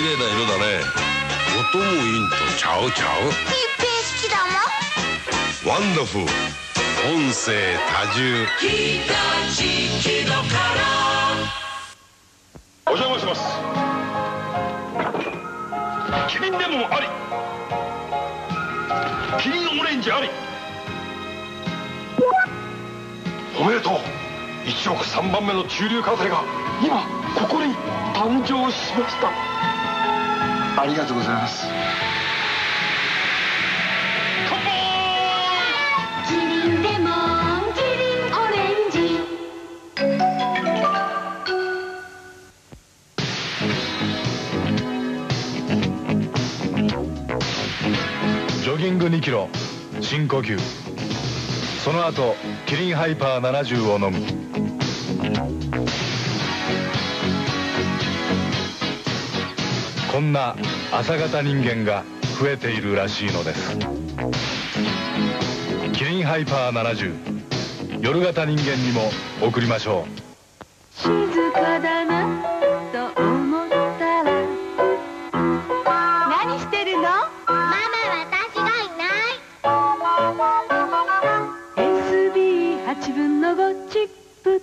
麗な色だね。音もいいんとちゃうちゃう。ピッペ好きだワンダフル音声多重。北地域のからお邪魔します。キリンレモンあり。キリンオレンジあり。おめでとう。1億3番目の中流家庭が今ここに誕生しましたありがとうございます。キリンレモンキリンオレンジジョギング2キロ深呼吸。その後キリンハイパー70を飲む。そんな朝型人間が増えているらしいのです。キリンハイパー70夜型人間にも送りましょう。静かだなと思ったら何してるの？ママ私がいない。SB8 分の5チップ